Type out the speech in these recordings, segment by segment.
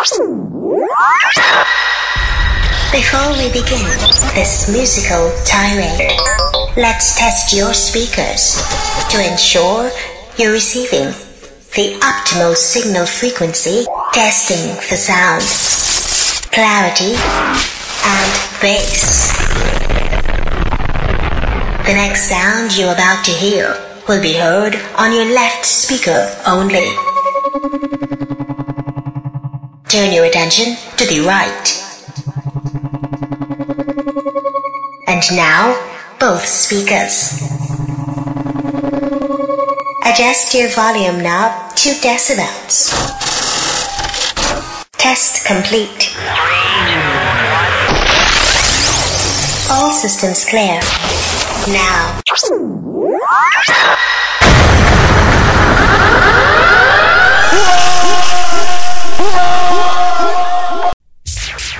Before we begin this musical tirade, let's test your speakers to ensure you're receiving the optimal signal frequency, testing for sound, clarity, and bass. The next sound you're about to hear will be heard on your left speaker only. Turn your attention to the right. And now, both speakers. Adjust your volume knob to decibels. Test complete. All systems clear. Now.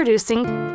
Introducing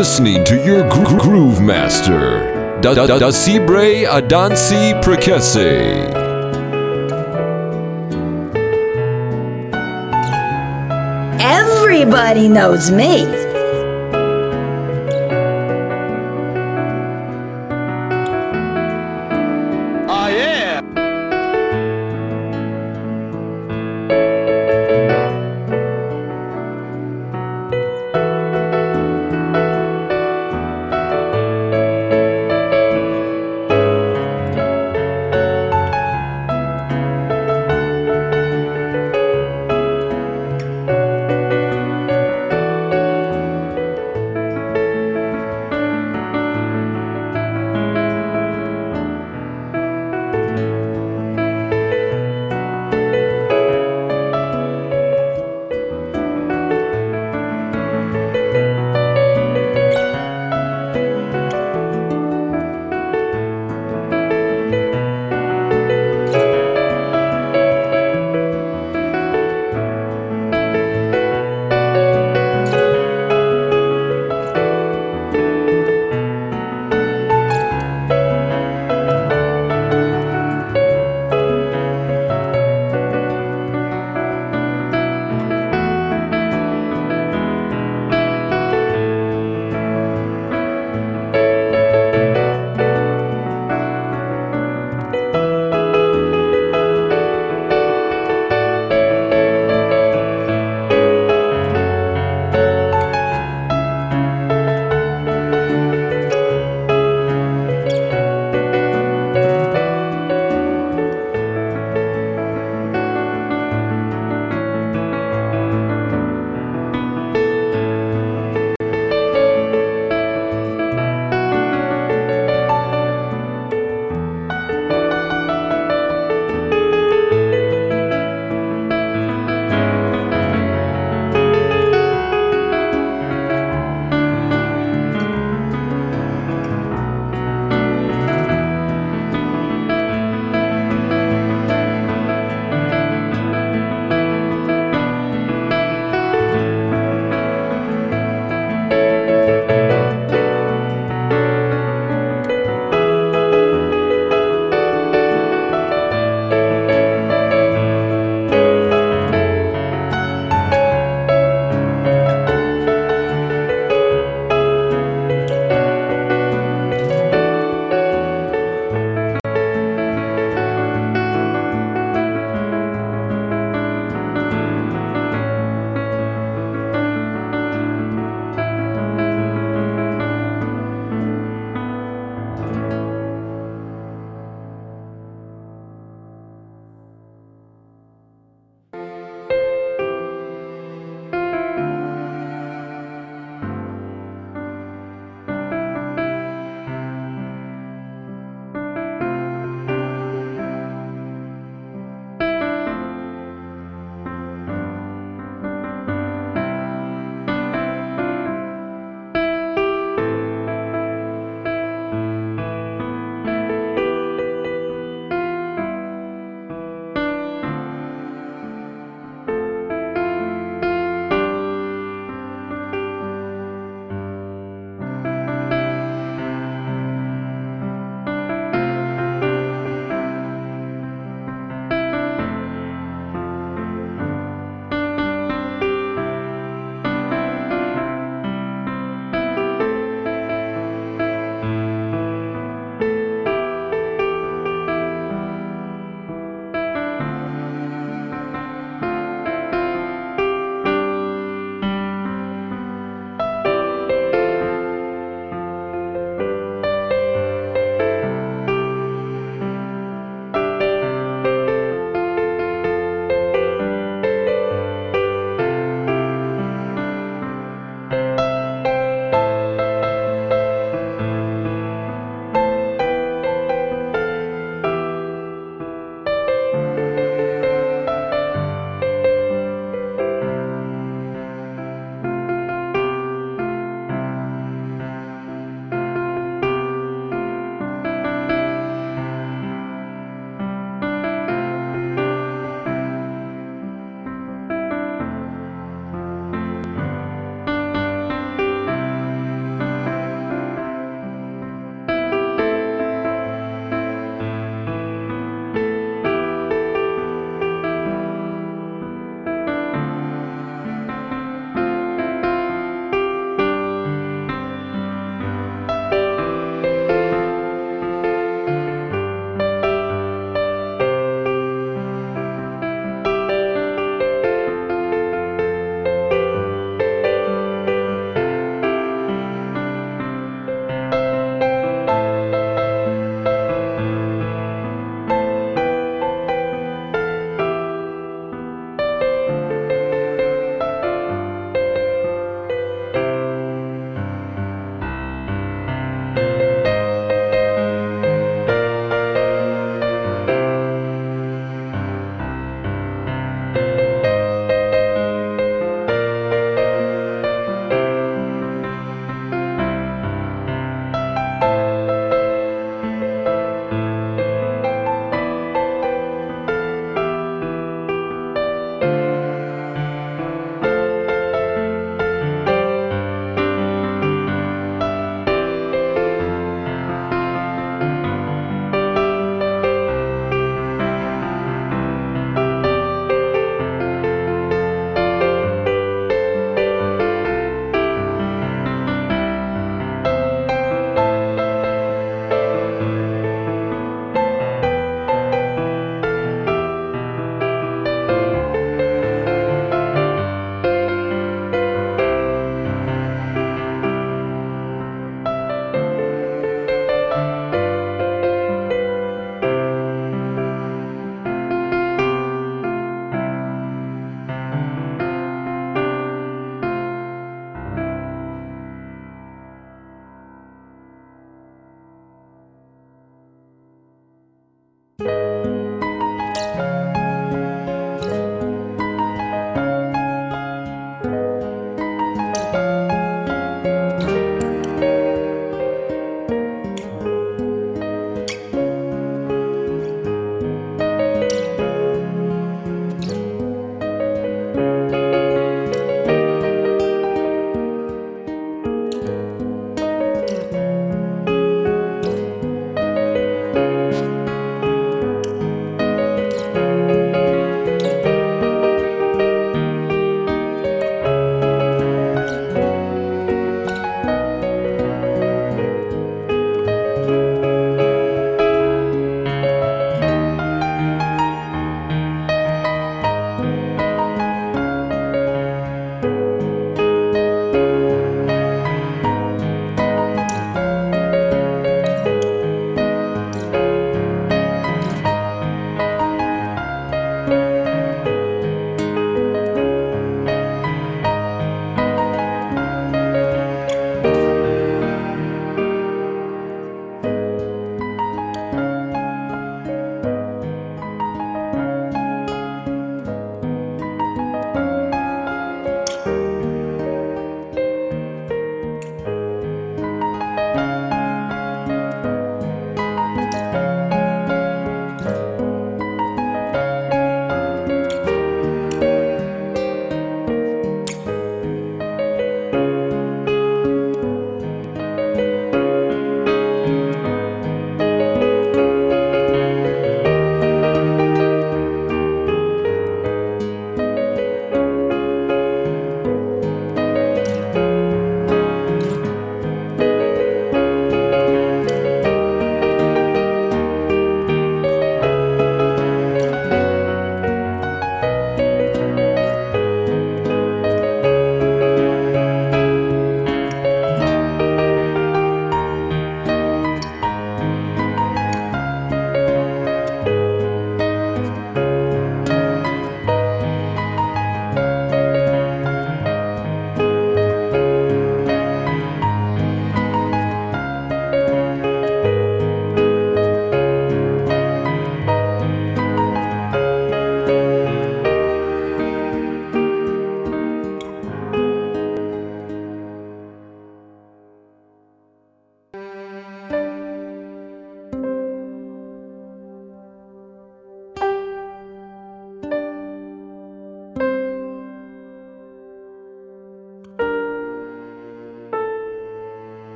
listening to your gro- groove master, Da Da Da da Sibre Adansi Prekese. Everybody knows me.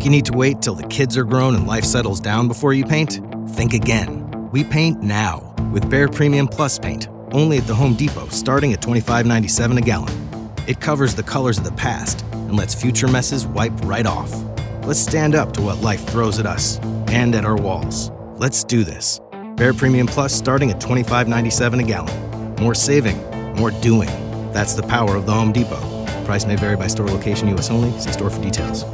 Think you need to wait till the kids are grown and life settles down before you paint? Think again. We paint now with Behr Premium Plus paint, only at the Home Depot, starting at $25.97 a gallon. It covers the colors of the past and lets future messes wipe right off. Let's stand up to what life throws at us and at our walls. Let's do this. Behr Premium Plus starting at $25.97 a gallon. More saving, more doing. That's the power of the Home Depot. Price may vary by store location, U.S. only. See store for details.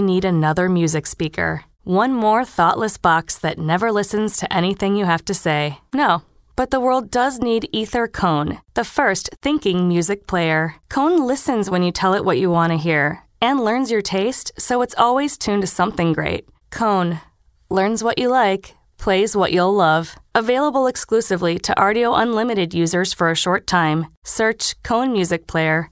Need another music speaker? One more thoughtless box that never listens to anything you have to say? No. But the world does need Ether Cone, the first thinking music player. Cone listens when you tell it what you want to hear and learns your taste, so it's always tuned to something great. Cone learns what you like, plays what you'll love. Available exclusively to Audio Unlimited users for a short time. Search Cone Music Player.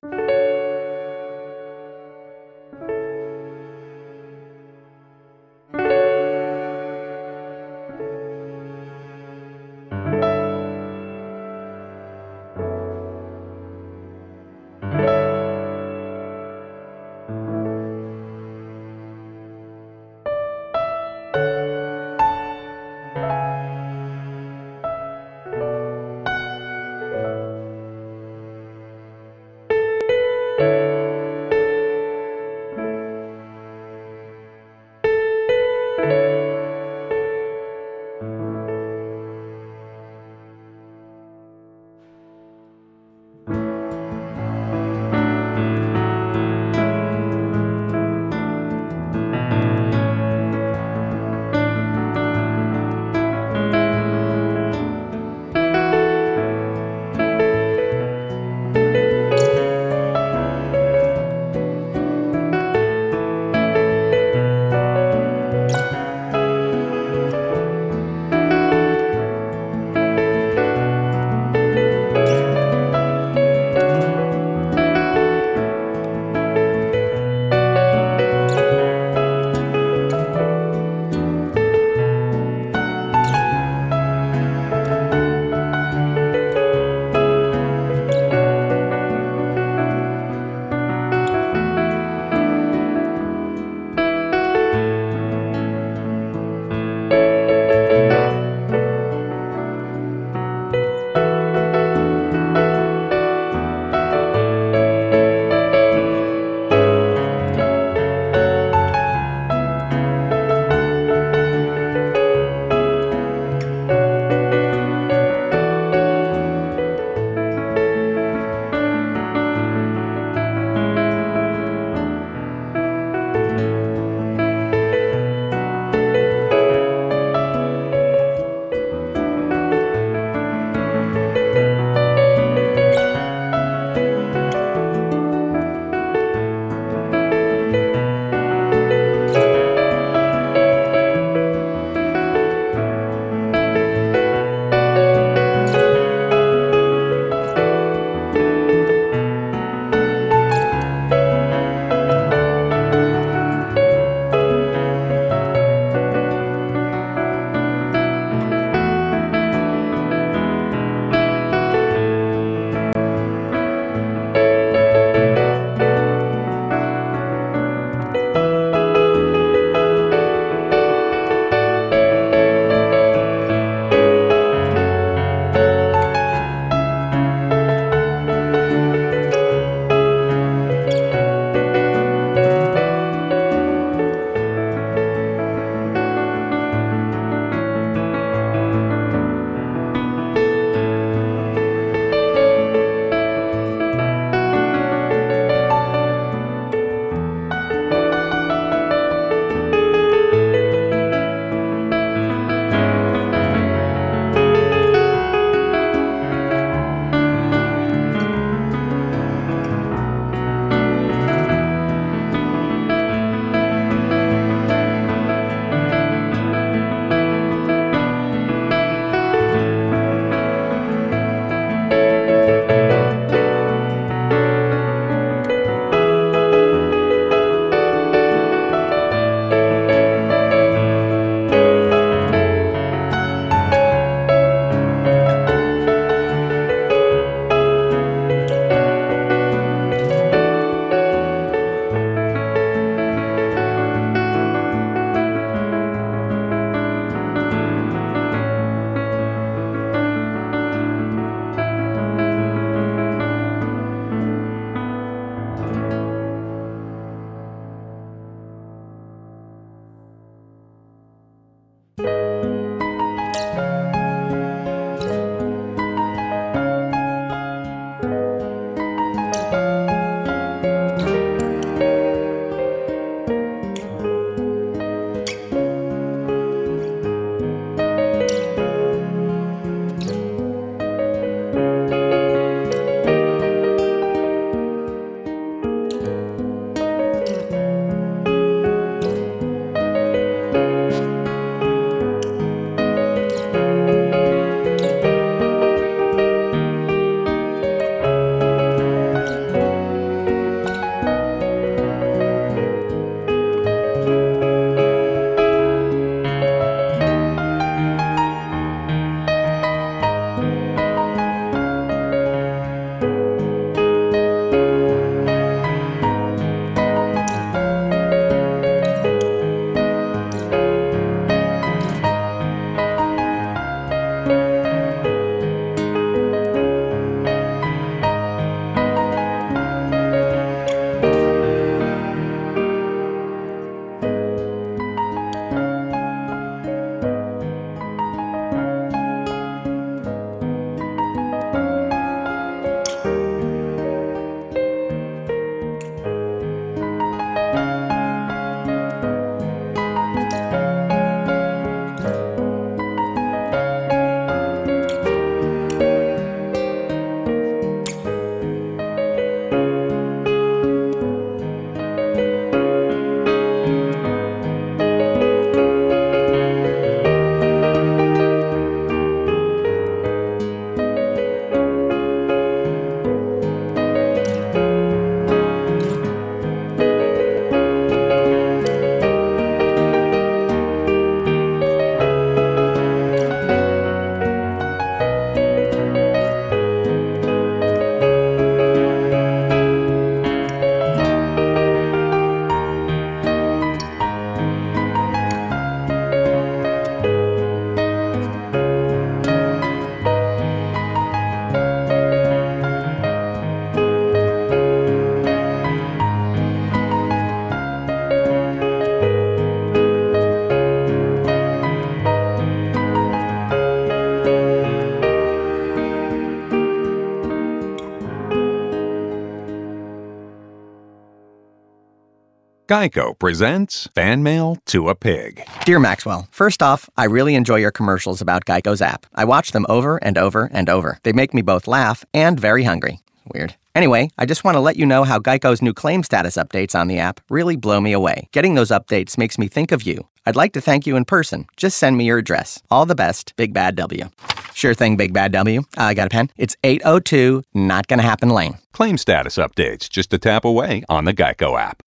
Geico presents Fan Mail to a Pig. Dear Maxwell, first off, I really enjoy your commercials about Geico's app. I watch them over and over and over. They make me both laugh and very hungry. Weird. Anyway, I just want to let you know how Geico's new claim status updates on the app really blow me away. Getting those updates makes me think of you. I'd like to thank you in person. Just send me your address. All the best, Big Bad W. Sure thing, Big Bad W. I Uh, got a pen. It's 802 Not Gonna Happen Lane. Claim status updates just a tap away on the Geico app.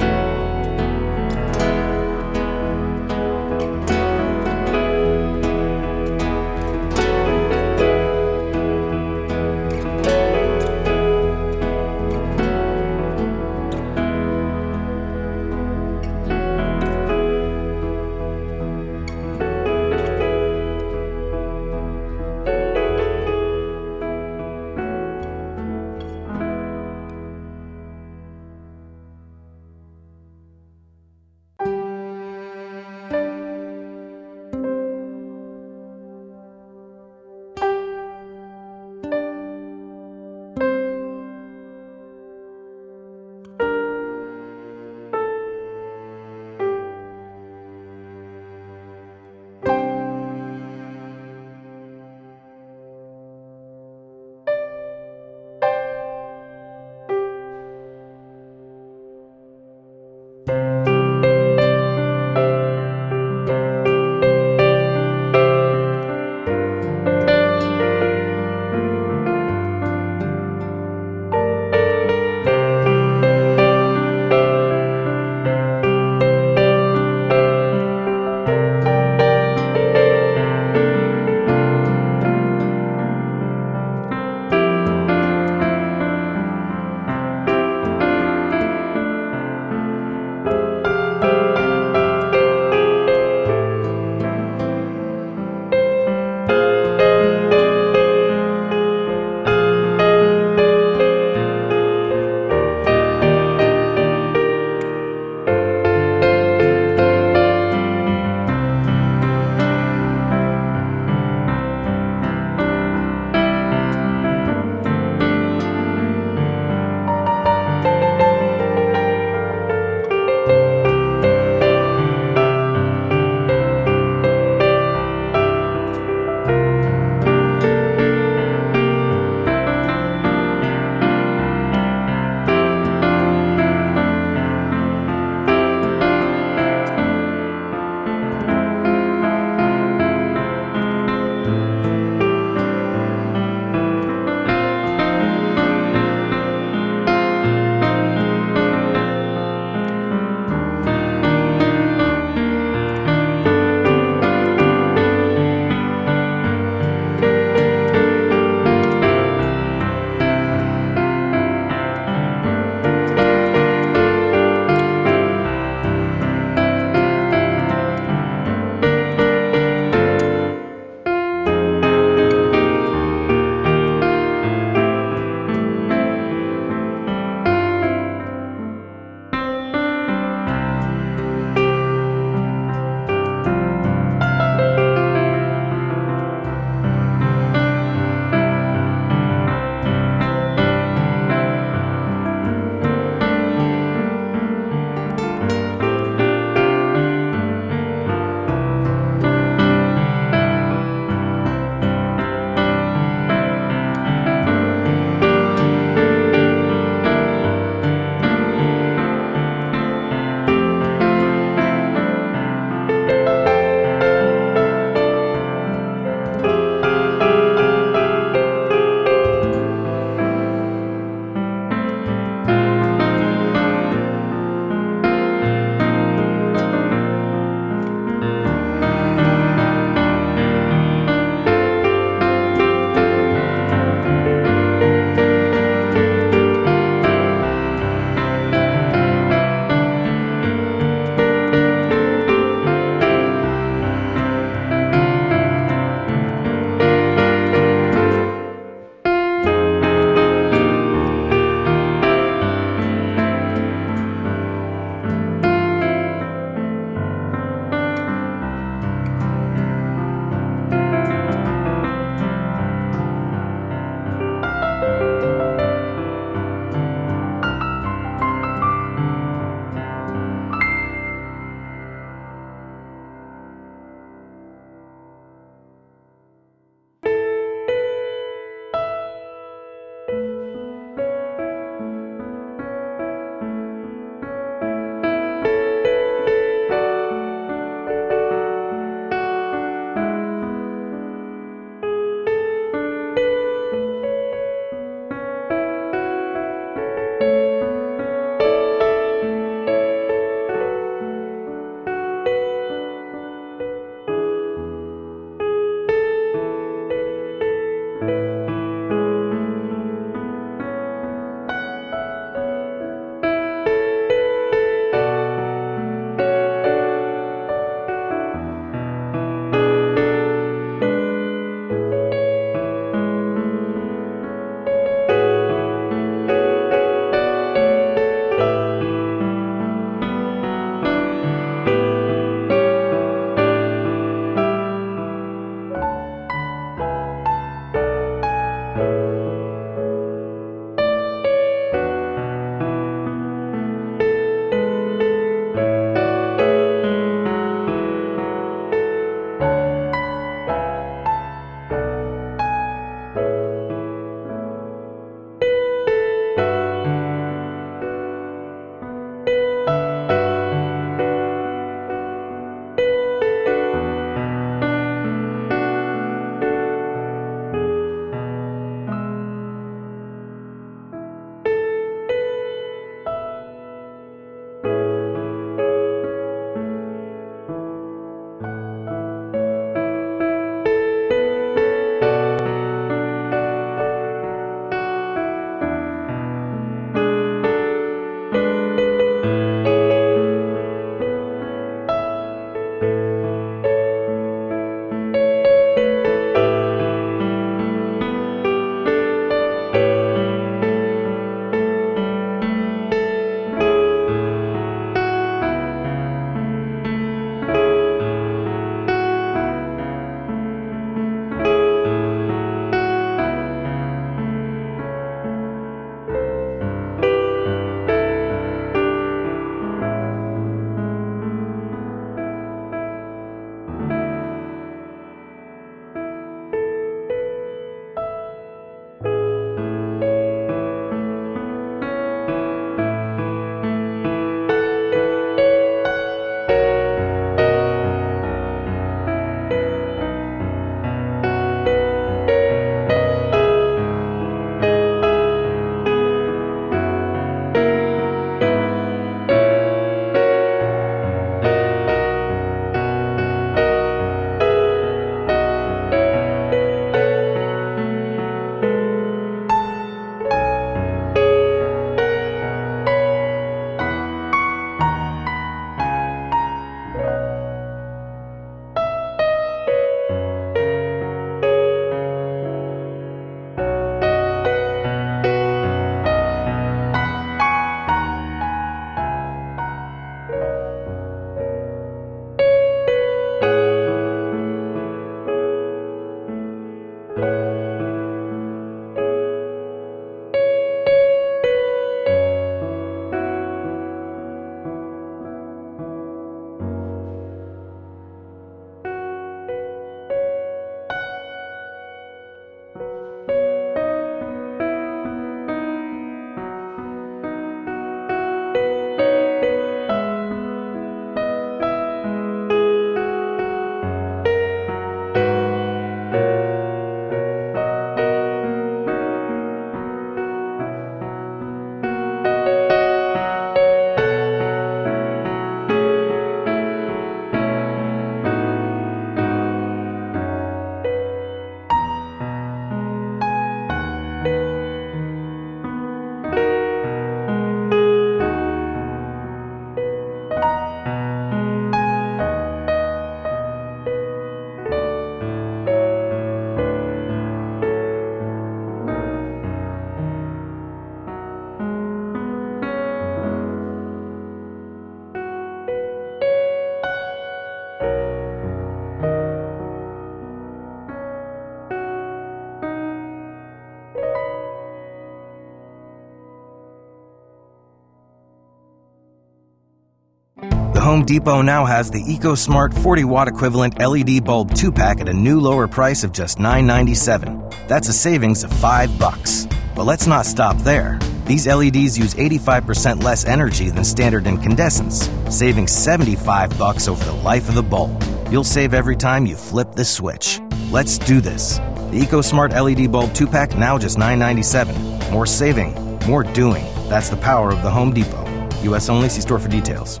Home Depot now has the EcoSmart 40 watt equivalent LED bulb 2 pack at a new lower price of just $9.97. That's a savings of 5 bucks. But let's not stop there. These LEDs use 85% less energy than standard incandescents, saving 75 bucks over the life of the bulb. You'll save every time you flip the switch. Let's do this. The EcoSmart LED bulb 2 pack now just $9.97. More saving, more doing. That's the power of the Home Depot. US only, see store for details.